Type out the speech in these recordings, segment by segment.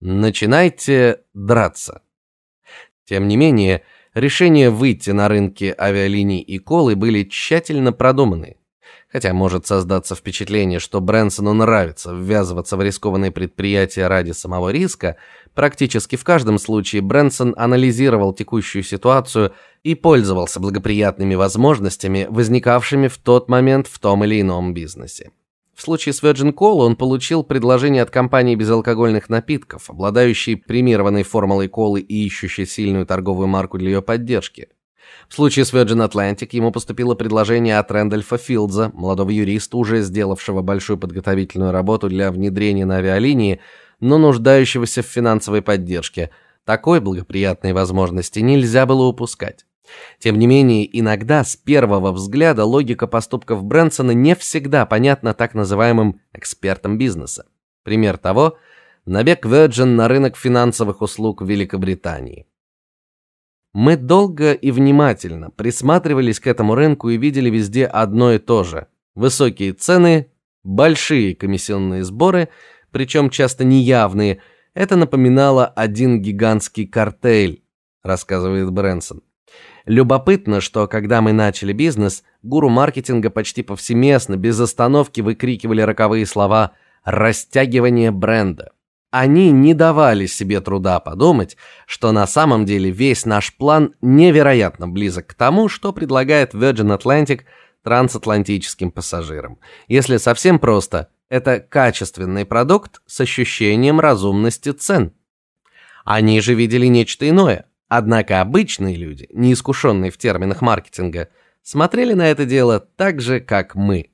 Начинайте драться. Тем не менее, решения выйти на рынки авиалиний и колы были тщательно продуманы. Хотя может создаться впечатление, что Брэнсону нравится ввязываться в рискованные предприятия ради самого риска, практически в каждом случае Брэнсон анализировал текущую ситуацию и пользовался благоприятными возможностями, возникавшими в тот момент в том или ином бизнесе. В случае с Virgin Cola он получил предложение от компании безалкогольных напитков, обладающей премированной формулой колы и ищущей сильную торговую марку для ее поддержки. В случае с Virgin Atlantic ему поступило предложение от Рэндольфа Филдза, молодого юриста, уже сделавшего большую подготовительную работу для внедрения на авиалинии, но нуждающегося в финансовой поддержке. Такой благоприятной возможности нельзя было упускать. Тем не менее, иногда с первого взгляда логика поступков Брэнсона не всегда понятна так называемым экспертам бизнеса. Пример того набег Virgin на рынок финансовых услуг Великобритании. Мы долго и внимательно присматривались к этому рынку и видели везде одно и то же: высокие цены, большие комиссионные сборы, причем часто неявные. Это напоминало один гигантский картель, рассказывает Брэнсон. Любопытно, что когда мы начали бизнес, гуру маркетинга почти повсеместно, без остановки выкрикивали роковые слова растягивание бренда. Они не давали себе труда подумать, что на самом деле весь наш план невероятно близок к тому, что предлагает Virgin Atlantic трансатлантическим пассажирам. Если совсем просто, это качественный продукт с ощущением разумности цен. Они же видели нечто иное. Однако обычные люди, неискушенные в терминах маркетинга, смотрели на это дело так же, как мы.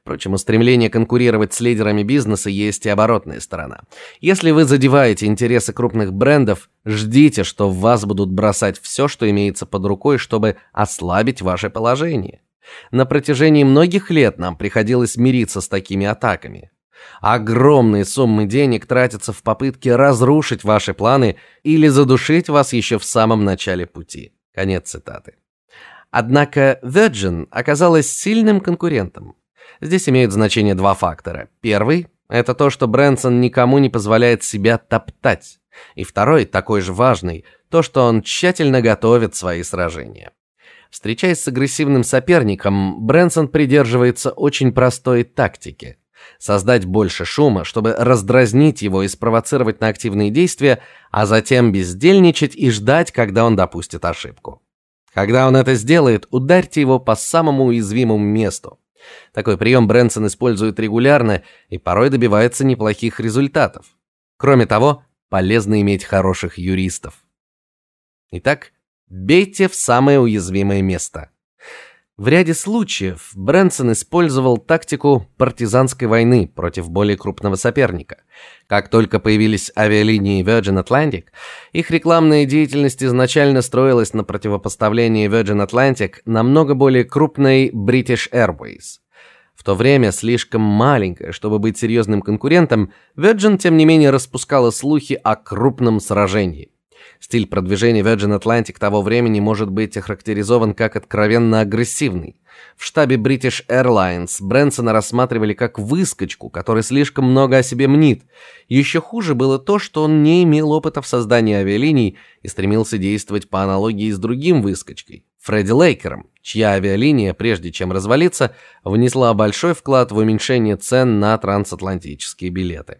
Впрочем, у стремления конкурировать с лидерами бизнеса есть и оборотная сторона. Если вы задеваете интересы крупных брендов, ждите, что в вас будут бросать все, что имеется под рукой, чтобы ослабить ваше положение. На протяжении многих лет нам приходилось мириться с такими атаками. Огромные суммы денег тратятся в попытке разрушить ваши планы или задушить вас еще в самом начале пути. Конец цитаты. Однако Virgin оказалась сильным конкурентом. Здесь имеют значение два фактора. Первый это то, что Брэнсон никому не позволяет себя топтать. И второй, такой же важный, то, что он тщательно готовит свои сражения. Встречаясь с агрессивным соперником, Брэнсон придерживается очень простой тактики: создать больше шума, чтобы раздразнить его и спровоцировать на активные действия, а затем бездельничать и ждать, когда он допустит ошибку. Когда он это сделает, ударьте его по самому уязвимому месту. Такой прием Брэнсон использует регулярно и порой добивается неплохих результатов. Кроме того, полезно иметь хороших юристов. Итак, бейте в самое уязвимое место. В ряде случаев Брэнсон использовал тактику партизанской войны против более крупного соперника. Как только появились авиалинии Virgin Atlantic, их рекламная деятельность изначально строилась на противопоставлении Virgin Atlantic намного более крупной British Airways. В то время слишком маленькая, чтобы быть серьезным конкурентом, Virgin тем не менее распускала слухи о крупном сражении. Стиль продвижения Virgin Atlantic того времени может быть охарактеризован как откровенно агрессивный. В штабе British Airlines Брэнсона рассматривали как выскочку, который слишком много о себе мнит. Еще хуже было то, что он не имел опыта в создании авиалиний и стремился действовать по аналогии с другим выскочкой Фредди Лейкером, чья авиалиния, прежде чем развалиться, внесла большой вклад в уменьшение цен на трансатлантические билеты.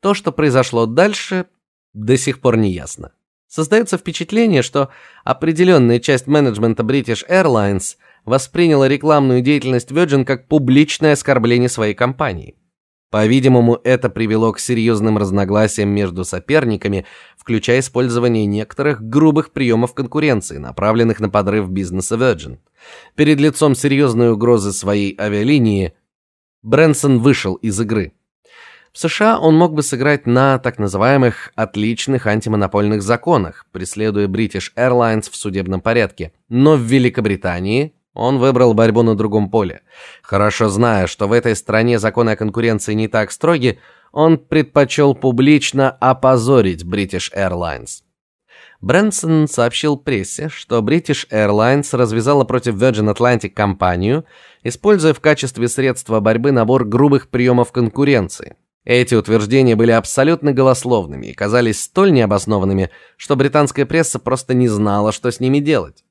То, что произошло дальше, до сих пор не ясно. Создается впечатление, что определенная часть менеджмента British Airlines восприняла рекламную деятельность Virgin как публичное оскорбление своей компании. По-видимому, это привело к серьезным разногласиям между соперниками, включая использование некоторых грубых приемов конкуренции, направленных на подрыв бизнеса Virgin. Перед лицом серьезной угрозы своей авиалинии Брэнсон вышел из игры. В США он мог бы сыграть на так называемых отличных антимонопольных законах, преследуя British Airlines в судебном порядке. Но в Великобритании он выбрал борьбу на другом поле. Хорошо зная, что в этой стране законы о конкуренции не так строги, он предпочел публично опозорить British Airlines. Брэнсон сообщил прессе, что British Airlines развязала против Virgin Atlantic компанию, используя в качестве средства борьбы набор грубых приемов конкуренции. Эти утверждения были абсолютно голословными и казались столь необоснованными, что британская пресса просто не знала, что с ними делать.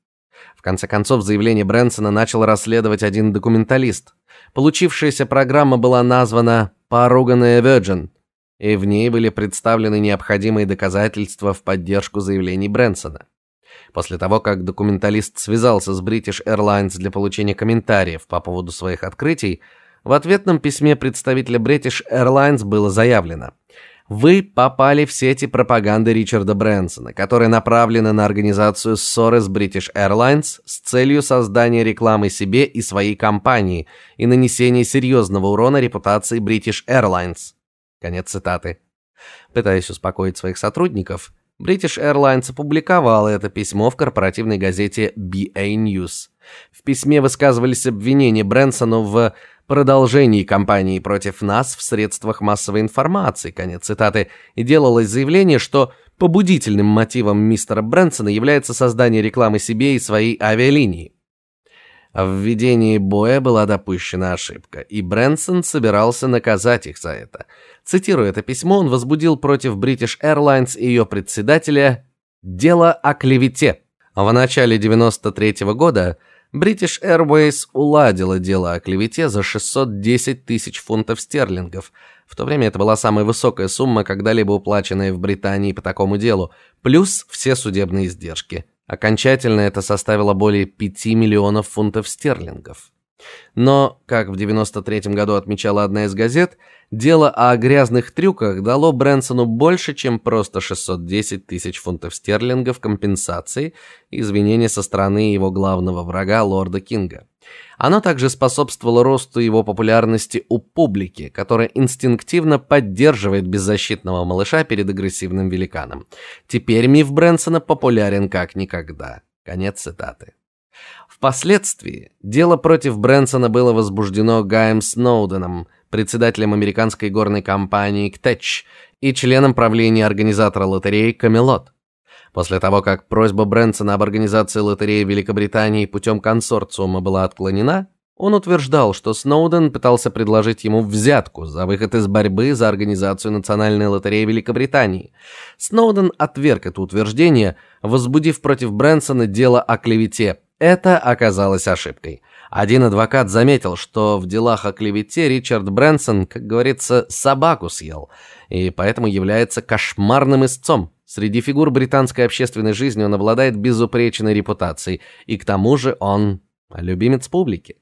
В конце концов, заявление Брэнсона начал расследовать один документалист. Получившаяся программа была названа «Поруганная Virgin», и в ней были представлены необходимые доказательства в поддержку заявлений Брэнсона. После того, как документалист связался с British Airlines для получения комментариев по поводу своих открытий, в ответном письме представителя British Airlines было заявлено: вы попали в сети пропаганды Ричарда Брэнсона, которая направлена на организацию ссоры с British Airlines с целью создания рекламы себе и своей компании и нанесения серьезного урона репутации British Airlines. Конец цитаты. Пытаясь успокоить своих сотрудников, British Airlines опубликовала это письмо в корпоративной газете BA News. В письме высказывались обвинения Брэнсону в продолжении кампании против нас в средствах массовой информации, конец цитаты, и делалось заявление, что побудительным мотивом мистера Брэнсона является создание рекламы себе и своей авиалинии. В введении боя была допущена ошибка, и Брэнсон собирался наказать их за это. Цитируя это письмо, он возбудил против British Airlines и ее председателя дело о клевете. В начале 93 -го года British Airways уладила дело о клевете за 610 тысяч фунтов стерлингов. В то время это была самая высокая сумма, когда-либо уплаченная в Британии по такому делу, плюс все судебные издержки. Окончательно это составило более 5 миллионов фунтов стерлингов. Но, как в 93 году отмечала одна из газет, дело о грязных трюках дало Брэнсону больше, чем просто 610 тысяч фунтов стерлингов компенсации и извинения со стороны его главного врага лорда Кинга. Оно также способствовало росту его популярности у публики, которая инстинктивно поддерживает беззащитного малыша перед агрессивным великаном. Теперь миф Брэнсона популярен как никогда. Конец цитаты. Впоследствии дело против Брэнсона было возбуждено Гаем Сноуденом, председателем американской горной компании Ктэтч и членом правления организатора лотереи Камелот. После того, как просьба Брэнсона об организации лотереи Великобритании путем консорциума была отклонена, он утверждал, что Сноуден пытался предложить ему взятку за выход из борьбы за организацию национальной лотереи Великобритании. Сноуден отверг это утверждение, возбудив против Брэнсона дело о клевете это оказалось ошибкой. Один адвокат заметил, что в делах о клевете Ричард Брэнсон, как говорится, собаку съел, и поэтому является кошмарным истцом. Среди фигур британской общественной жизни он обладает безупречной репутацией, и к тому же он любимец публики.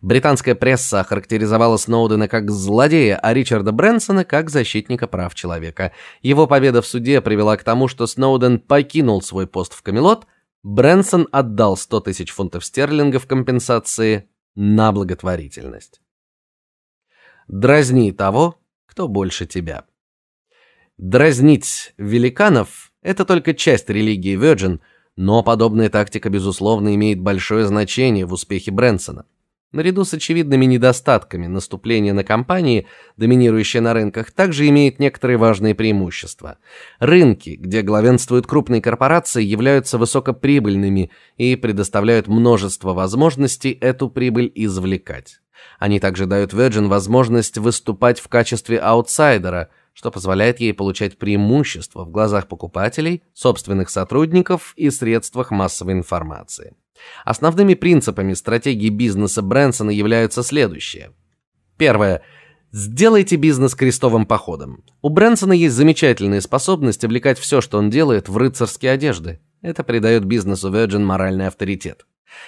Британская пресса охарактеризовала Сноудена как злодея, а Ричарда Брэнсона как защитника прав человека. Его победа в суде привела к тому, что Сноуден покинул свой пост в Камелот, Брэнсон отдал 100 тысяч фунтов стерлингов компенсации на благотворительность. Дразни того, кто больше тебя. Дразнить великанов это только часть религии Virgin, но подобная тактика безусловно имеет большое значение в успехе Брэнсона. Наряду с очевидными недостатками наступление на компании, доминирующие на рынках, также имеет некоторые важные преимущества. Рынки, где главенствуют крупные корпорации, являются высокоприбыльными и предоставляют множество возможностей эту прибыль извлекать. Они также дают Virgin возможность выступать в качестве аутсайдера, что позволяет ей получать преимущество в глазах покупателей, собственных сотрудников и средствах массовой информации. Основными принципами стратегии бизнеса Брэнсона являются следующие. Первое. Сделайте бизнес крестовым походом. У Брэнсона есть замечательная способность облекать все, что он делает, в рыцарские одежды. Это придает бизнесу Virgin моральный авторитет.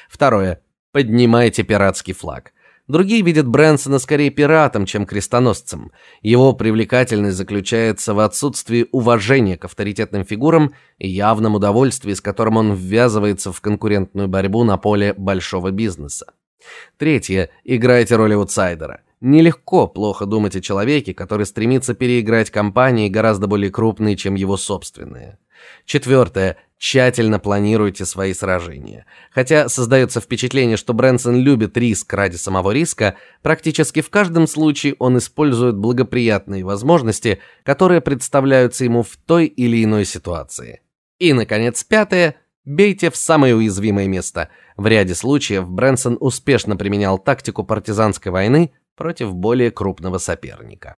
Второе. Поднимайте пиратский флаг. Другие видят Брэнсона скорее пиратом, чем крестоносцем. Его привлекательность заключается в отсутствии уважения к авторитетным фигурам и явном удовольствии, с которым он ввязывается в конкурентную борьбу на поле большого бизнеса. Третье играйте роль аутсайдера. Нелегко плохо думать о человеке, который стремится переиграть компании гораздо более крупные, чем его собственные. Четвертое. Тщательно планируйте свои сражения. Хотя создается впечатление, что Брэнсон любит риск ради самого риска, практически в каждом случае он использует благоприятные возможности, которые представляются ему в той или иной ситуации. И наконец, пятое бейте в самое уязвимое место. В ряде случаев Брэнсон успешно применял тактику партизанской войны против более крупного соперника.